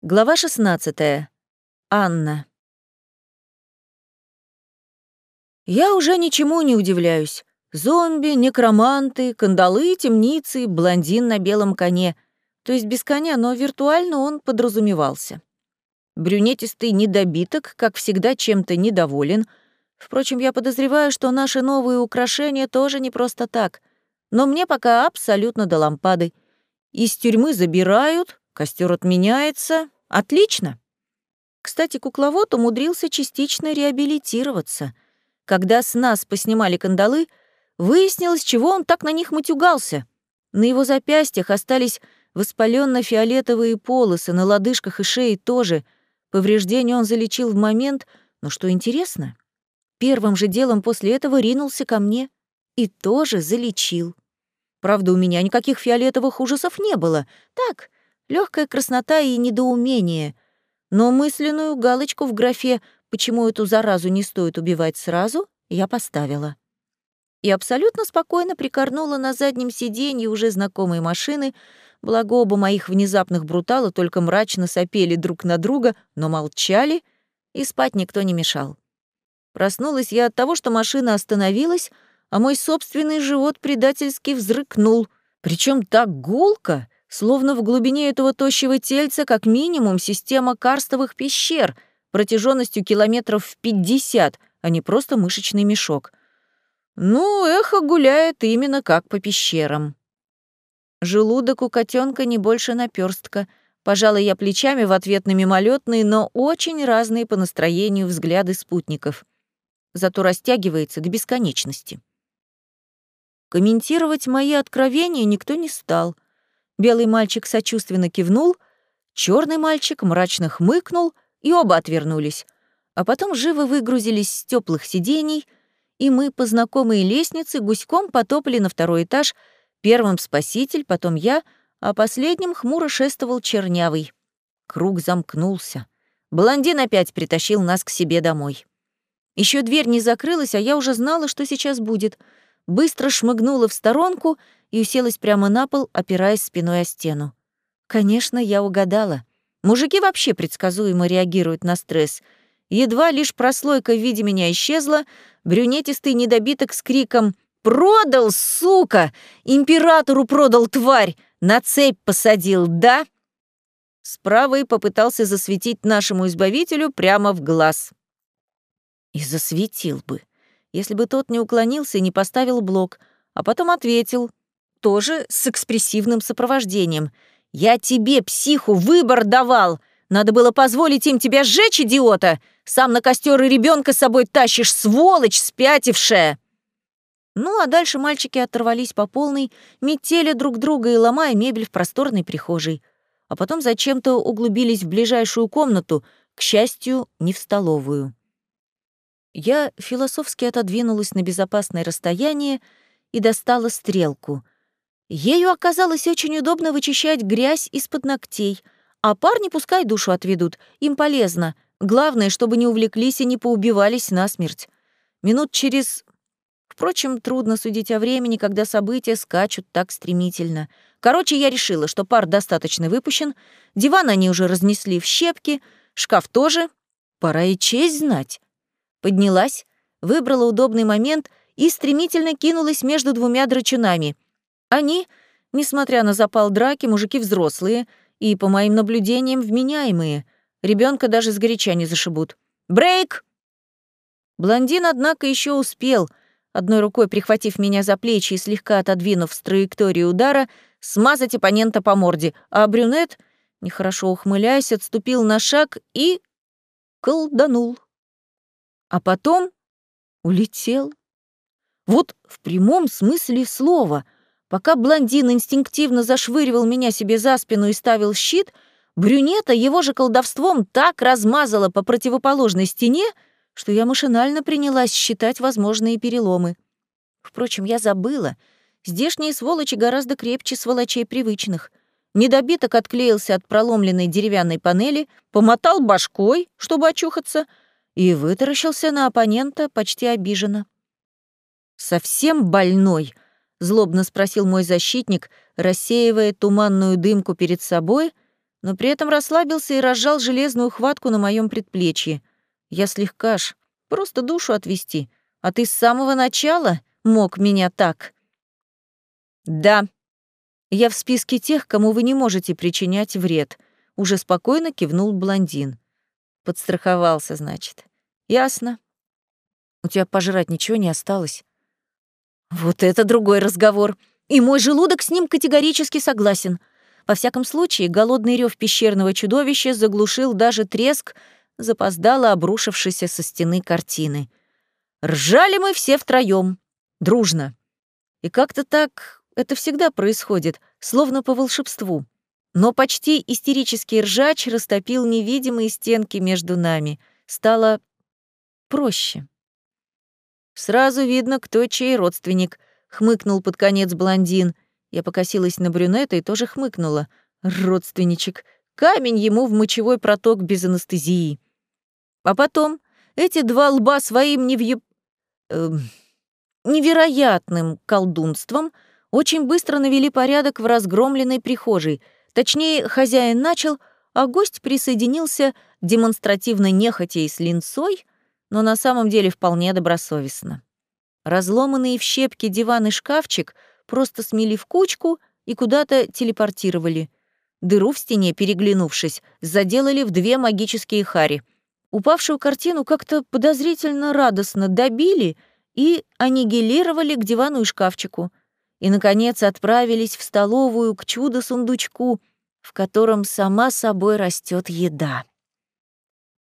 Глава 16. Анна. Я уже ничему не удивляюсь. Зомби, некроманты, кандалы, темницы, блондин на белом коне. То есть без коня, но виртуально он подразумевался. Брюнетистый недобиток, как всегда, чем-то недоволен. Впрочем, я подозреваю, что наши новые украшения тоже не просто так. Но мне пока абсолютно до лампады. Из тюрьмы забирают, Костер отменяется. Отлично. Кстати, кукловод умудрился частично реабилитироваться. Когда с нас поснимали кандалы, выяснилось, чего он так на них матюгался. На его запястьях остались воспаленно-фиолетовые полосы, на лодыжках и шее тоже. Повреждение он залечил в момент, но что интересно, первым же делом после этого ринулся ко мне и тоже залечил. Правда, у меня никаких фиолетовых ужасов не было. Так, легкая краснота и недоумение. Но мысленную галочку в графе «почему эту заразу не стоит убивать сразу» я поставила. И абсолютно спокойно прикорнула на заднем сиденье уже знакомой машины, благо оба моих внезапных брутала только мрачно сопели друг на друга, но молчали, и спать никто не мешал. Проснулась я от того, что машина остановилась, а мой собственный живот предательски взрыкнул, причем так гулко, Словно в глубине этого тощего тельца как минимум система карстовых пещер протяженностью километров в 50, а не просто мышечный мешок. Ну, эхо гуляет именно как по пещерам. Желудок у котенка не больше наперстка. Пожалуй, я плечами в ответ на мимолетные, но очень разные по настроению взгляды спутников. Зато растягивается до бесконечности. Комментировать мои откровения никто не стал — Белый мальчик сочувственно кивнул, черный мальчик мрачно хмыкнул, и оба отвернулись. А потом живо выгрузились с теплых сидений, и мы по знакомой лестнице гуськом потопали на второй этаж, первым спаситель, потом я, а последним хмуро шествовал чернявый. Круг замкнулся. Блондин опять притащил нас к себе домой. Еще дверь не закрылась, а я уже знала, что сейчас будет. Быстро шмыгнула в сторонку — и уселась прямо на пол, опираясь спиной о стену. Конечно, я угадала. Мужики вообще предсказуемо реагируют на стресс. Едва лишь прослойка в виде меня исчезла, брюнетистый недобиток с криком «Продал, сука! Императору продал, тварь! На цепь посадил, да?» Справа и попытался засветить нашему избавителю прямо в глаз. И засветил бы, если бы тот не уклонился и не поставил блок, а потом ответил, тоже с экспрессивным сопровождением. «Я тебе, психу, выбор давал! Надо было позволить им тебя сжечь, идиота! Сам на костер и ребенка с собой тащишь, сволочь спятившая!» Ну, а дальше мальчики оторвались по полной, метели друг друга и ломая мебель в просторной прихожей. А потом зачем-то углубились в ближайшую комнату, к счастью, не в столовую. Я философски отодвинулась на безопасное расстояние и достала стрелку — Ею оказалось очень удобно вычищать грязь из-под ногтей, а парни пускай душу отведут, им полезно. Главное, чтобы не увлеклись и не поубивались насмерть. Минут через... Впрочем, трудно судить о времени, когда события скачут так стремительно. Короче, я решила, что пар достаточно выпущен, диван они уже разнесли в щепки, шкаф тоже. Пора и честь знать. Поднялась, выбрала удобный момент и стремительно кинулась между двумя драчунами — они, несмотря на запал драки, мужики взрослые и, по моим наблюдениям, вменяемые. Ребенка даже сгоряча не зашибут. «Брейк!» Блондин, однако, еще успел, одной рукой прихватив меня за плечи и слегка отодвинув с траектории удара, смазать оппонента по морде, а брюнет, нехорошо ухмыляясь, отступил на шаг и колданул. А потом улетел. Вот в прямом смысле слова — Пока блондин инстинктивно зашвыривал меня себе за спину и ставил щит, брюнета его же колдовством так размазала по противоположной стене, что я машинально принялась считать возможные переломы. Впрочем, я забыла. Здешние сволочи гораздо крепче сволочей привычных. Недобиток отклеился от проломленной деревянной панели, помотал башкой, чтобы очухаться, и вытаращился на оппонента почти обиженно. Совсем больной —— злобно спросил мой защитник, рассеивая туманную дымку перед собой, но при этом расслабился и разжал железную хватку на моем предплечье. Я слегка ж, просто душу отвести, а ты с самого начала мог меня так. Да, я в списке тех, кому вы не можете причинять вред, уже спокойно кивнул блондин. Подстраховался, значит. Ясно. У тебя пожрать ничего не осталось? Вот это другой разговор. И мой желудок с ним категорически согласен. Во всяком случае, голодный рев пещерного чудовища заглушил даже треск запоздало обрушившейся со стены картины. Ржали мы все втроем, дружно. И как-то так это всегда происходит, словно по волшебству. Но почти истерический ржач растопил невидимые стенки между нами. Стало проще. Сразу видно, кто чей родственник, хмыкнул под конец блондин. Я покосилась на брюнета и тоже хмыкнула. Родственничек. Камень ему в мочевой проток без анестезии. А потом эти два лба своим невъеб... Э, невероятным колдунством очень быстро навели порядок в разгромленной прихожей. Точнее, хозяин начал, а гость присоединился демонстративно нехотя и с линцой, но на самом деле вполне добросовестно. Разломанные в щепки диван и шкафчик просто смели в кучку и куда-то телепортировали. Дыру в стене, переглянувшись, заделали в две магические хари. Упавшую картину как-то подозрительно радостно добили и аннигилировали к дивану и шкафчику. И, наконец, отправились в столовую к чудо-сундучку, в котором сама собой растет еда.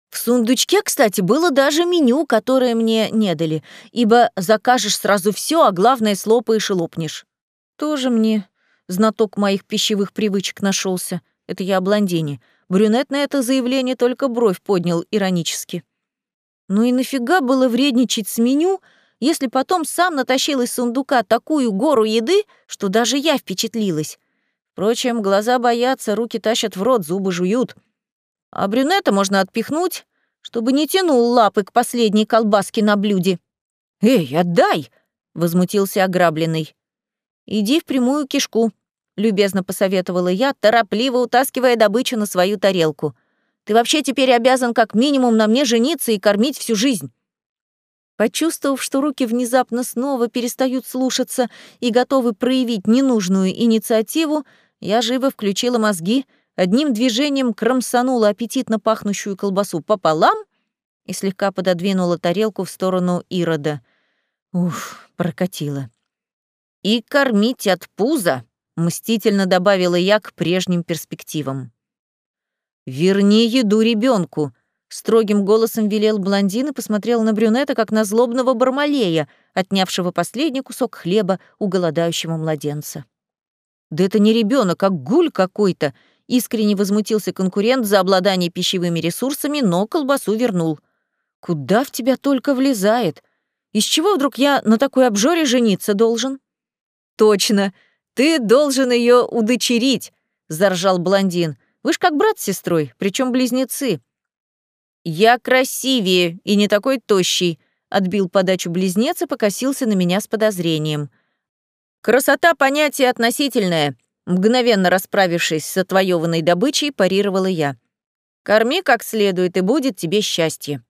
В сундучке, кстати, было даже меню, которое мне не дали, ибо закажешь сразу все, а главное слопаешь и лопнешь. Тоже мне знаток моих пищевых привычек нашелся. Это я о блондине. Брюнет на это заявление только бровь поднял иронически. Ну и нафига было вредничать с меню, если потом сам натащил из сундука такую гору еды, что даже я впечатлилась. Впрочем, глаза боятся, руки тащат в рот, зубы жуют — а брюнета можно отпихнуть, чтобы не тянул лапы к последней колбаске на блюде. «Эй, отдай!» — возмутился ограбленный. «Иди в прямую кишку», — любезно посоветовала я, торопливо утаскивая добычу на свою тарелку. «Ты вообще теперь обязан как минимум на мне жениться и кормить всю жизнь». Почувствовав, что руки внезапно снова перестают слушаться и готовы проявить ненужную инициативу, я живо включила мозги — одним движением кромсанула аппетитно пахнущую колбасу пополам и слегка пододвинула тарелку в сторону Ирода. Уф, прокатила. «И кормить от пуза», — мстительно добавила я к прежним перспективам. «Верни еду ребенку, строгим голосом велел блондин и посмотрел на брюнета, как на злобного бармалея, отнявшего последний кусок хлеба у голодающего младенца. «Да это не ребенок, а гуль какой-то!» Искренне возмутился конкурент за обладание пищевыми ресурсами, но колбасу вернул. «Куда в тебя только влезает? Из чего вдруг я на такой обжоре жениться должен?» «Точно! Ты должен ее удочерить!» — заржал блондин. «Вы ж как брат с сестрой, причем близнецы». «Я красивее и не такой тощий», — отбил подачу близнец и покосился на меня с подозрением. «Красота — понятие относительное. Мгновенно расправившись с отвоеванной добычей, парировала я. «Корми как следует, и будет тебе счастье».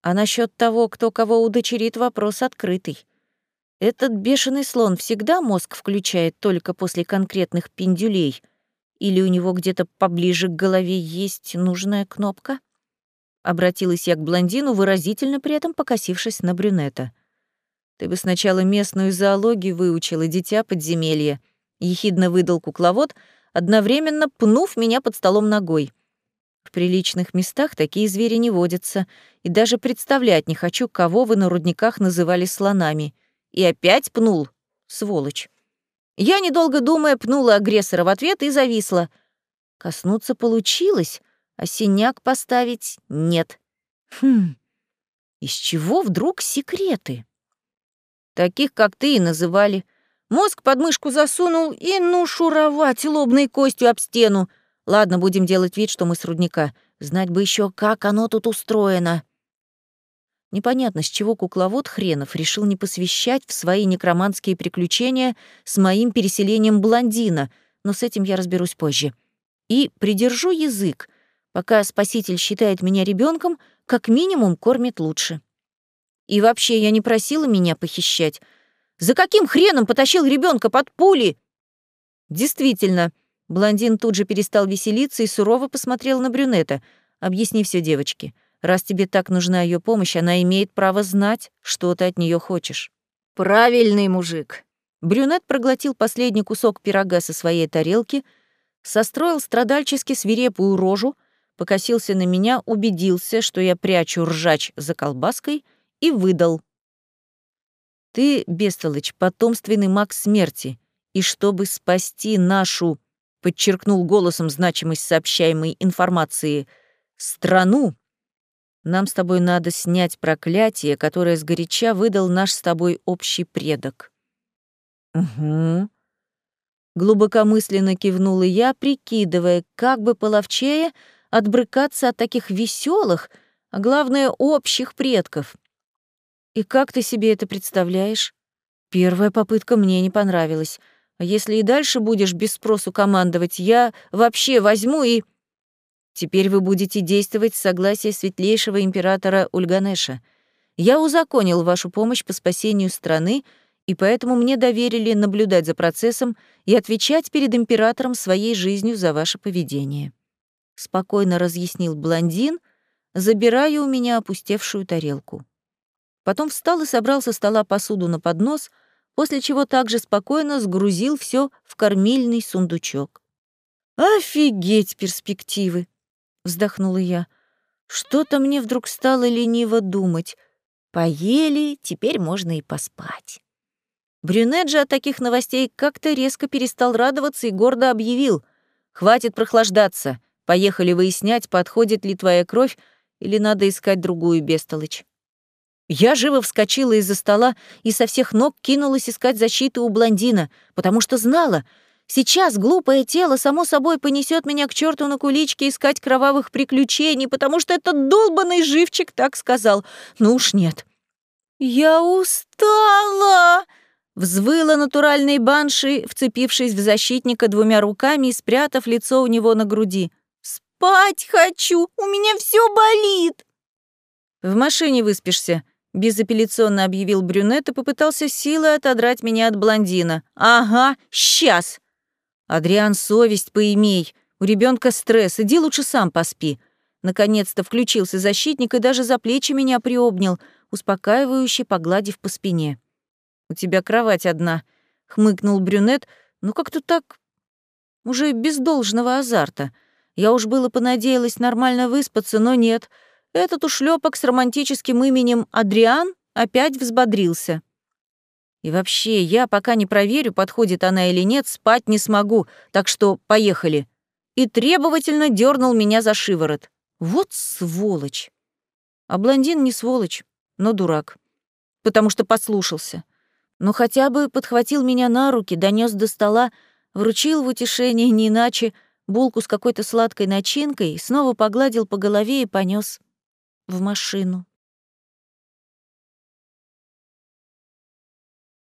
А насчет того, кто кого удочерит, вопрос открытый. Этот бешеный слон всегда мозг включает только после конкретных пиндюлей? Или у него где-то поближе к голове есть нужная кнопка? Обратилась я к блондину, выразительно при этом покосившись на брюнета. «Ты бы сначала местную зоологию выучила, дитя подземелья», ехидно выдал кукловод, одновременно пнув меня под столом ногой. В приличных местах такие звери не водятся, и даже представлять не хочу, кого вы на рудниках называли слонами. И опять пнул, сволочь. Я, недолго думая, пнула агрессора в ответ и зависла. Коснуться получилось, а синяк поставить — нет. Хм, из чего вдруг секреты? Таких, как ты, и называли — Мозг под мышку засунул и ну шуровать лобной костью об стену. Ладно, будем делать вид, что мы с рудника. Знать бы еще, как оно тут устроено. Непонятно, с чего кукловод Хренов решил не посвящать в свои некроманские приключения с моим переселением блондина, но с этим я разберусь позже. И придержу язык, пока спаситель считает меня ребенком, как минимум кормит лучше. И вообще, я не просила меня похищать. За каким хреном потащил ребенка под пули? Действительно, блондин тут же перестал веселиться и сурово посмотрел на брюнета. Объясни все девочке. Раз тебе так нужна ее помощь, она имеет право знать, что ты от нее хочешь. Правильный мужик. Брюнет проглотил последний кусок пирога со своей тарелки, состроил страдальчески свирепую рожу, покосился на меня, убедился, что я прячу ржач за колбаской — и выдал. «Ты, бестолочь, потомственный маг смерти, и чтобы спасти нашу, — подчеркнул голосом значимость сообщаемой информации, — страну, нам с тобой надо снять проклятие, которое сгоряча выдал наш с тобой общий предок». «Угу», Глубокомысленно кивнула я, прикидывая, как бы половчее отбрыкаться от таких веселых, а главное, общих предков. И как ты себе это представляешь? Первая попытка мне не понравилась. А если и дальше будешь без спросу командовать, я вообще возьму и... Теперь вы будете действовать с согласия светлейшего императора Ульганеша. Я узаконил вашу помощь по спасению страны, и поэтому мне доверили наблюдать за процессом и отвечать перед императором своей жизнью за ваше поведение. Спокойно разъяснил блондин, забирая у меня опустевшую тарелку. Потом встал и собрал со стола посуду на поднос, после чего также спокойно сгрузил все в кормильный сундучок. «Офигеть перспективы!» — вздохнула я. «Что-то мне вдруг стало лениво думать. Поели, теперь можно и поспать». Брюнет же от таких новостей как-то резко перестал радоваться и гордо объявил. «Хватит прохлаждаться. Поехали выяснять, подходит ли твоя кровь, или надо искать другую бестолочь». Я живо вскочила из-за стола и со всех ног кинулась искать защиты у блондина, потому что знала, сейчас глупое тело само собой понесет меня к черту на куличке искать кровавых приключений, потому что этот долбанный живчик так сказал. Ну уж нет. «Я устала!» — взвыла натуральной банши, вцепившись в защитника двумя руками и спрятав лицо у него на груди. «Спать хочу! У меня все болит!» «В машине выспишься», Безапелляционно объявил брюнет и попытался силой отодрать меня от блондина. «Ага, сейчас!» «Адриан, совесть поимей. У ребенка стресс. Иди лучше сам поспи». Наконец-то включился защитник и даже за плечи меня приобнял, успокаивающе погладив по спине. «У тебя кровать одна», — хмыкнул брюнет, ну как-то так... уже без должного азарта. Я уж было понадеялась нормально выспаться, но нет — этот ушлепок с романтическим именем Адриан опять взбодрился. И вообще, я пока не проверю, подходит она или нет, спать не смогу, так что поехали. И требовательно дернул меня за шиворот. Вот сволочь. А блондин не сволочь, но дурак. Потому что послушался. Но хотя бы подхватил меня на руки, донес до стола, вручил в утешение не иначе булку с какой-то сладкой начинкой, снова погладил по голове и понес в машину.